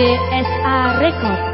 BSA Record.